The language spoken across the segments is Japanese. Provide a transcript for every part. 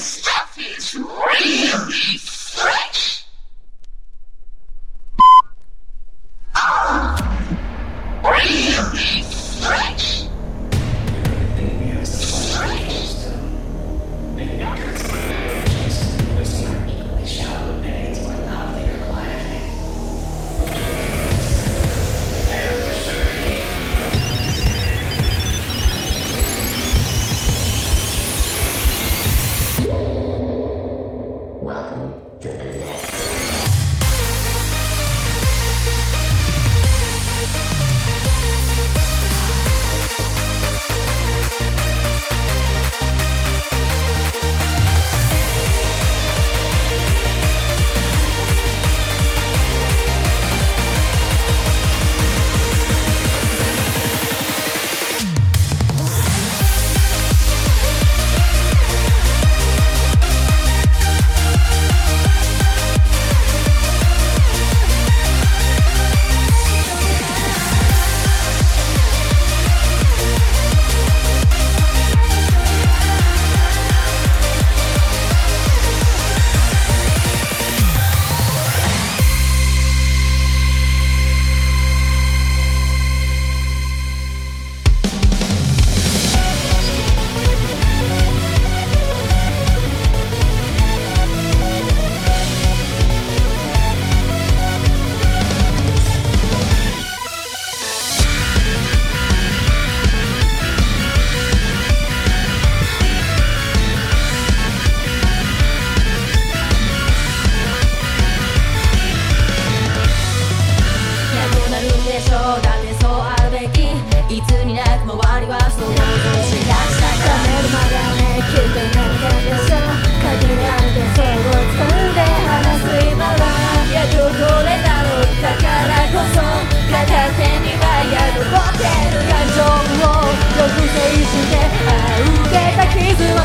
stuff is real.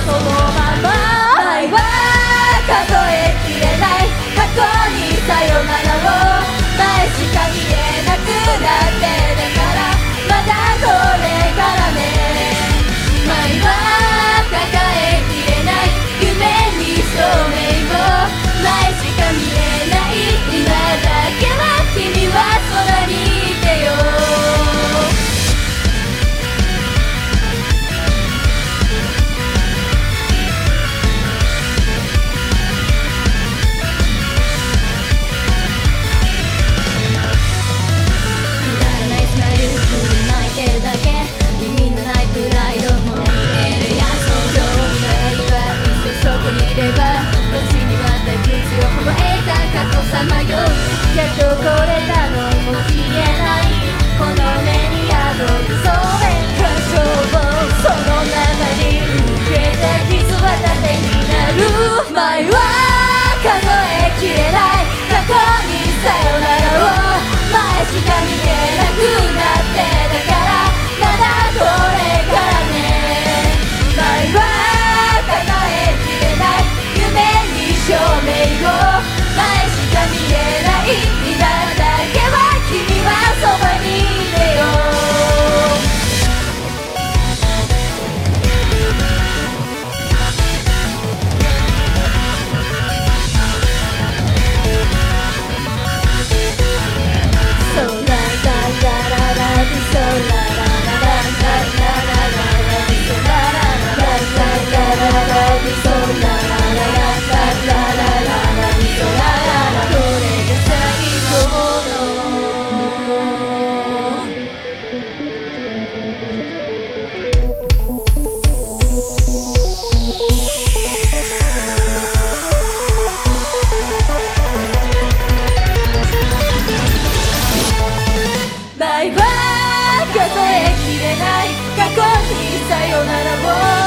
收工さまよう。やっと来れたのも消えない。この目に宿る。そうめん。感情をその中に受けた傷は盾になる。前は数えきれない。過去にさよならを。前しか見えなくなってだから。まだこれからね。前は数えきれない。夢に証明を。you sayonara boy.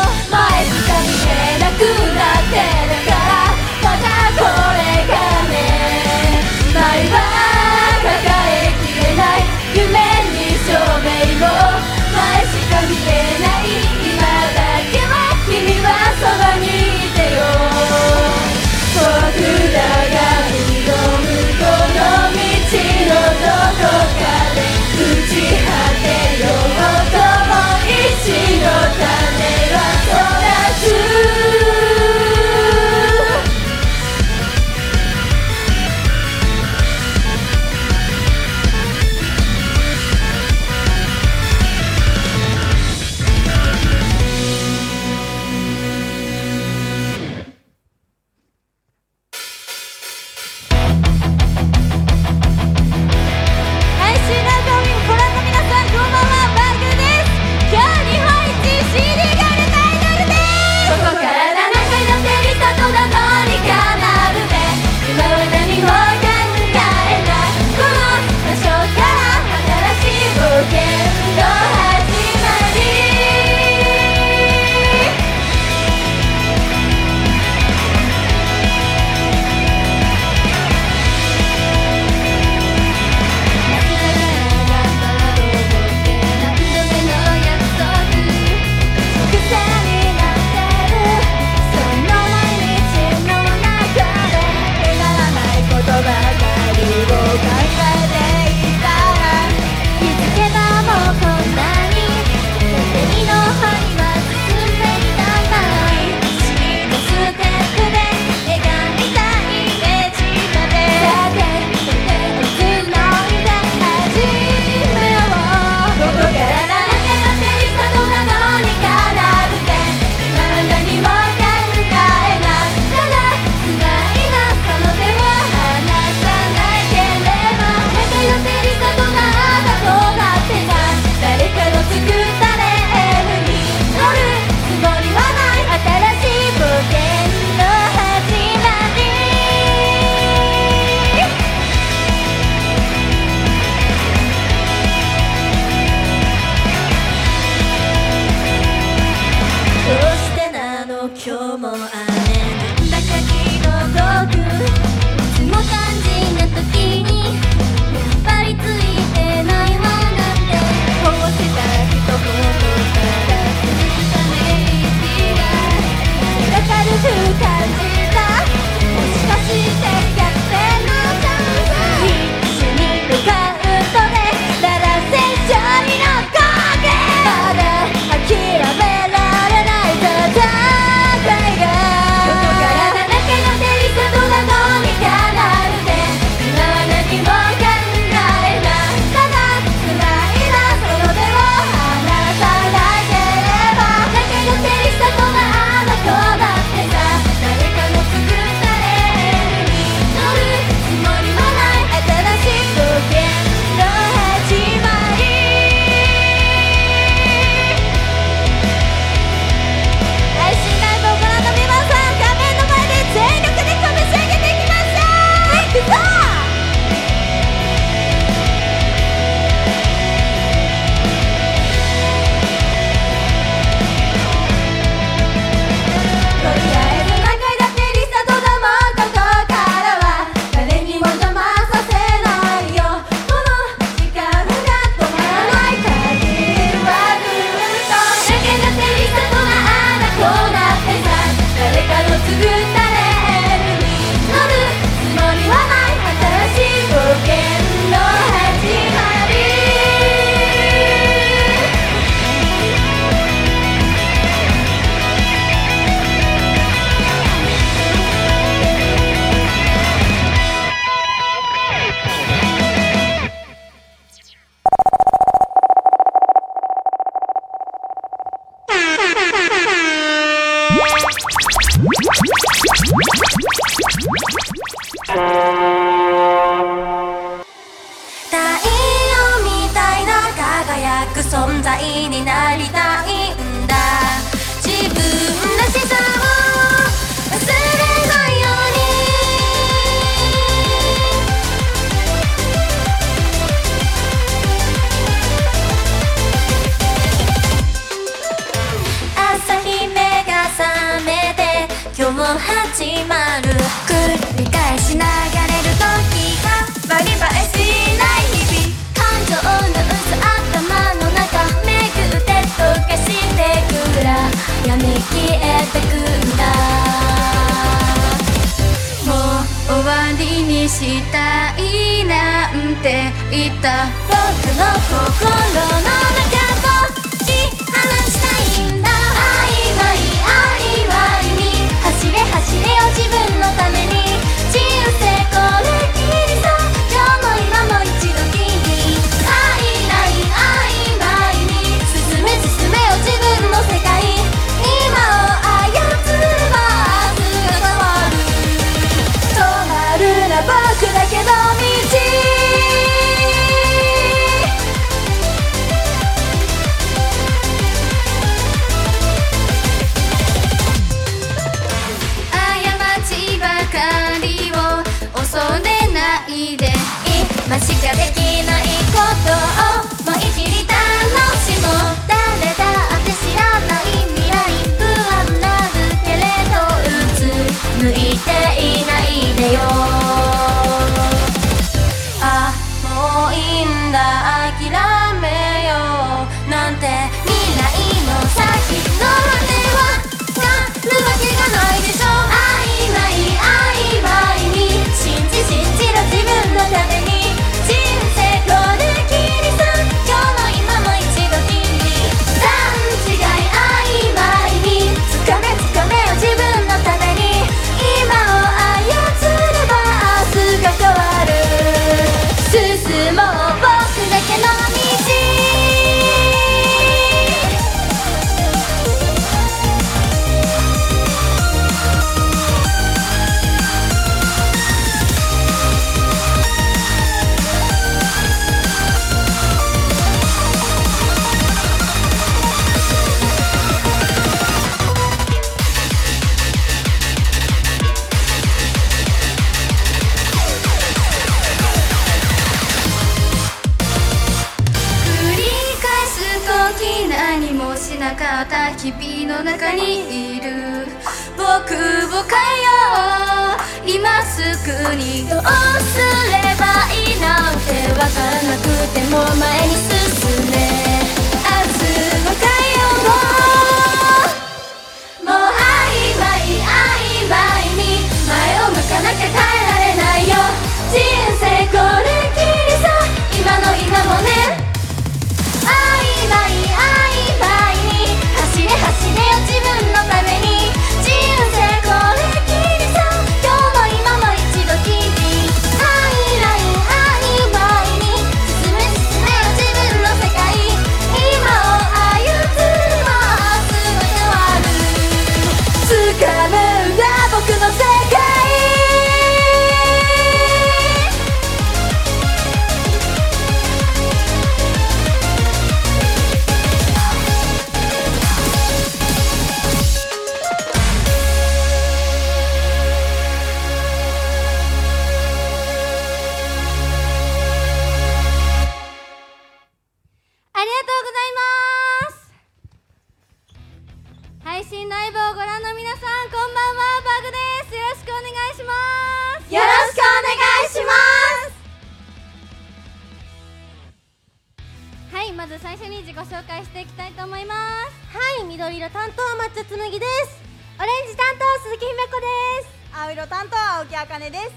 最初に自己紹介していきたいと思います。はい緑色担当抹茶つむぎです。オレンジ担当鈴木姫子です。青色担当青木あかねです。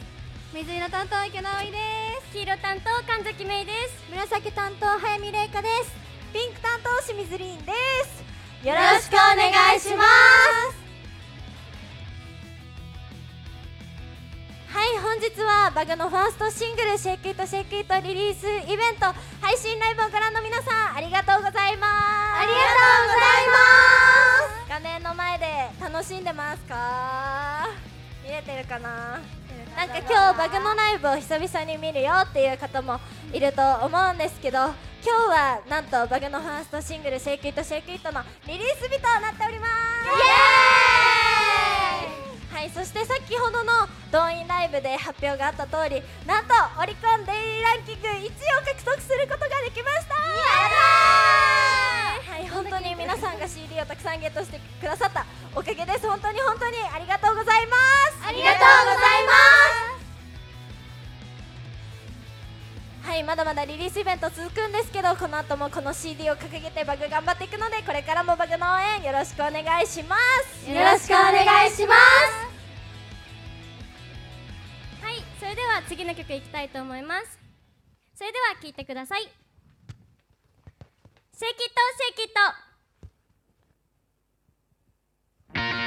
水色担当池直です。黄色担当神崎芽衣です。紫担当早見玲香です。ピンク担当清水凛です。よろしくお願いします本日はバグのファーストシングル「シェイクイットシェイクイット」リリースイベント配信ライブをご覧の皆さんありがとうございます。ありがとうご画面の前で楽しんでますか？見れてるかな？なんか今日バグのライブを久々に見るよっていう方もいると思うんですけど今日はなんとバグのファーストシングル「シェイクイットシェイクイットのリリース日となっておりますはいそして先ほどの動員ライブで発表があった通りなんとオリコンデイリーランキング1位を獲得することができました。はい本当に皆さんが CD をたくさんゲットしてくださったおかげです。本当に本当にありがとうございます。ありがとうございますはいまだまだリリースイベント続くんですけどこの後もこの CD を掲げてバグ頑張っていくのでこれからもバグの応援よろしくお願いしますよろしくお願いしますはい、それでは次の曲いきたいと思います。それでは聴いてください。シェイキットシェイキット。「「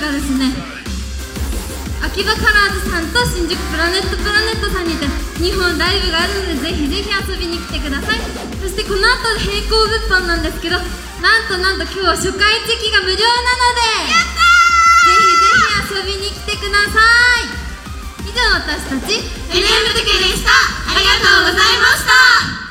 がですね秋葉カラーズさんと新宿プラネットプラネットさんにて2本ライブがあるのでぜひぜひ遊びに来てください。そしてこの後並行物販なんですけどなんとなんと今日は初回チェキが無料なのでやったぜひぜひ遊びに来てください。以上私たち NM 時計でした。ありがとうございました。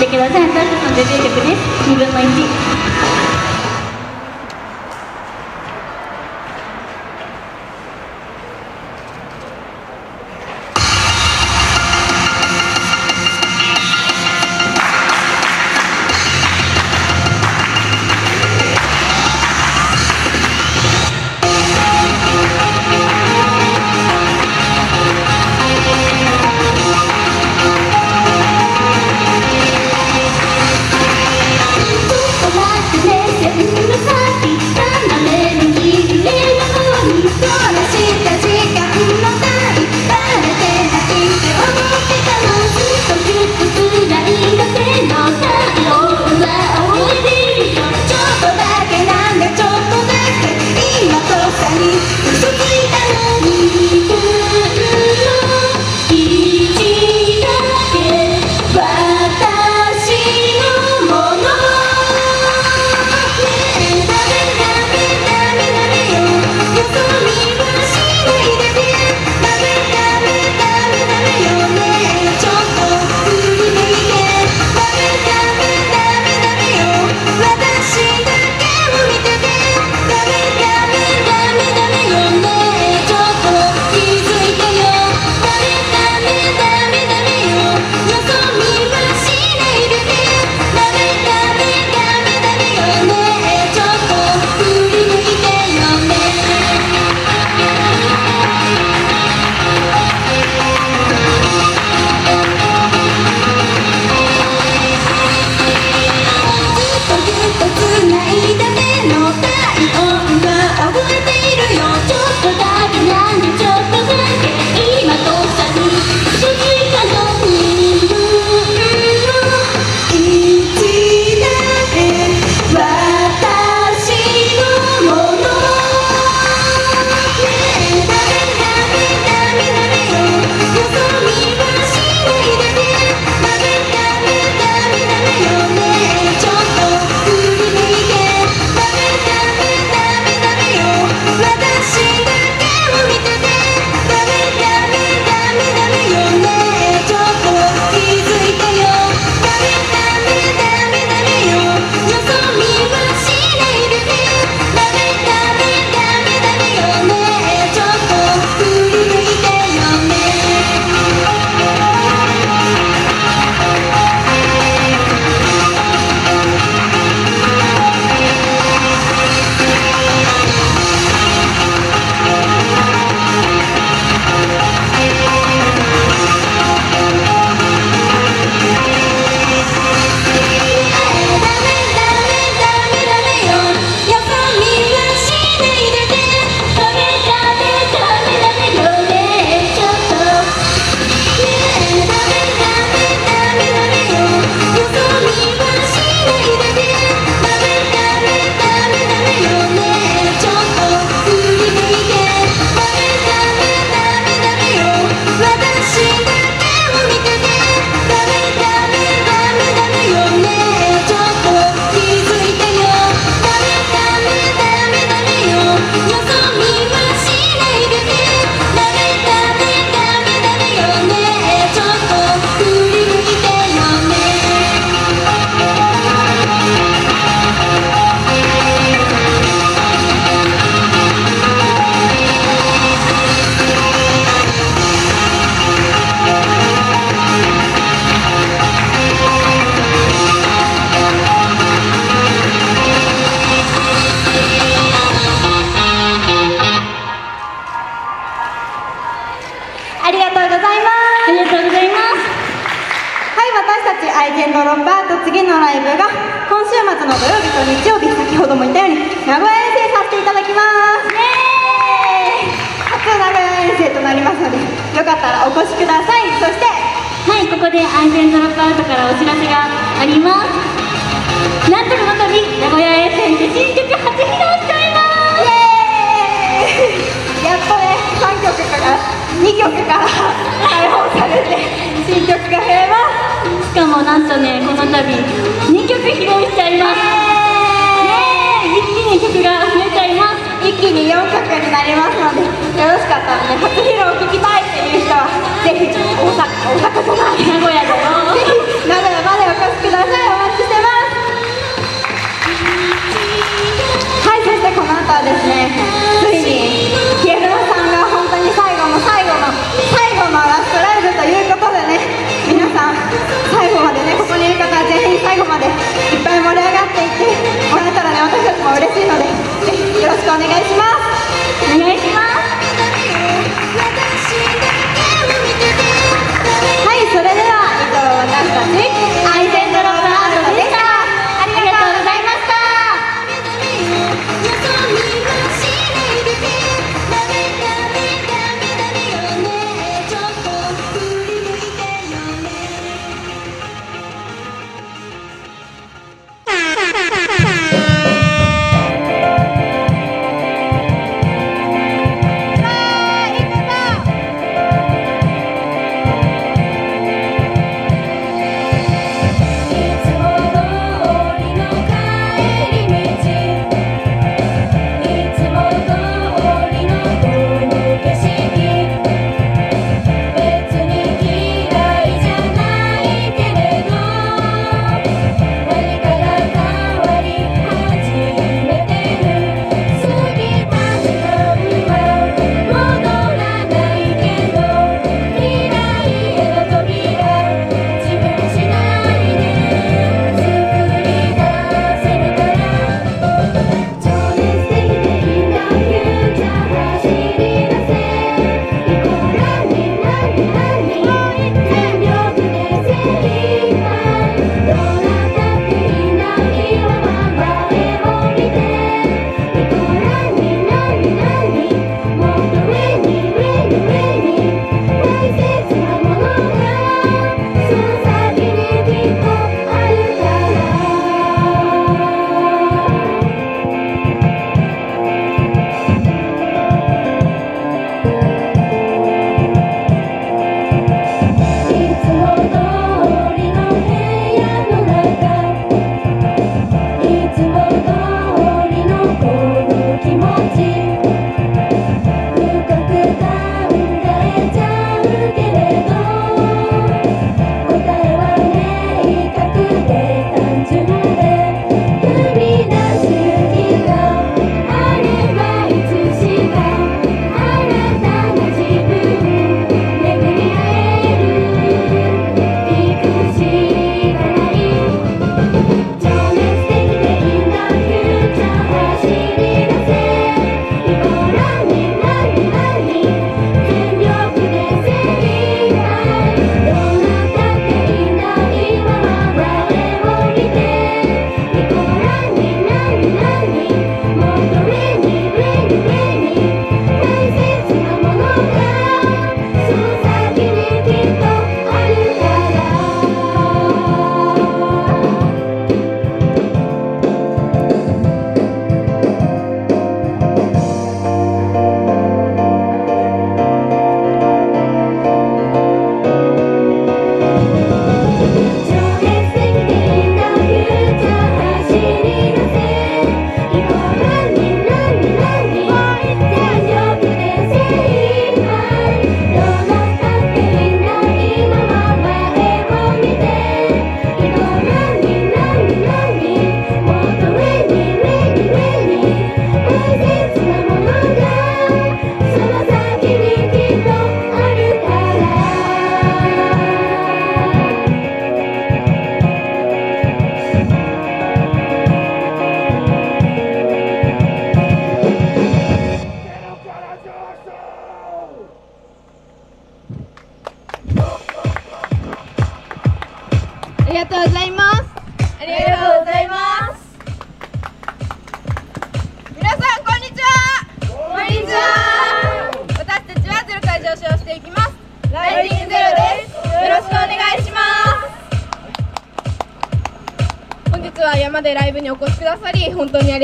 てください私たちのデビュー曲です。2分の1ロップアウトからお知らせがあります。なんとこの度、名古屋遠征で新曲初披露しちゃいます。イエーイやっとね3曲から2曲から解放されて新曲が増えますしかもなんとね、この度、2曲披露しちゃいます。ねえ、一気に曲が増えちゃいます。一気に4曲になりますのでよろしかったらね初披露を聞きたいっていう人はぜひ大阪大阪じゃない名古屋だそしてこの後はですね。ついにピエロさんが本当に最後の最後の最後のラストライブということでね皆さん最後までねここにいる方はぜひ最後までいっぱい盛り上がっていってもらえたらね私たちも嬉しいのでぜひよろしくお願いします。お願いします。はい、それでは以上私たち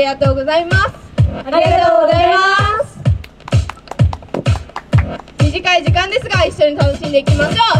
がとうございます。ありがとうございます。短い時間ですが一緒に楽しんでいきましょう。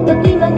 de prima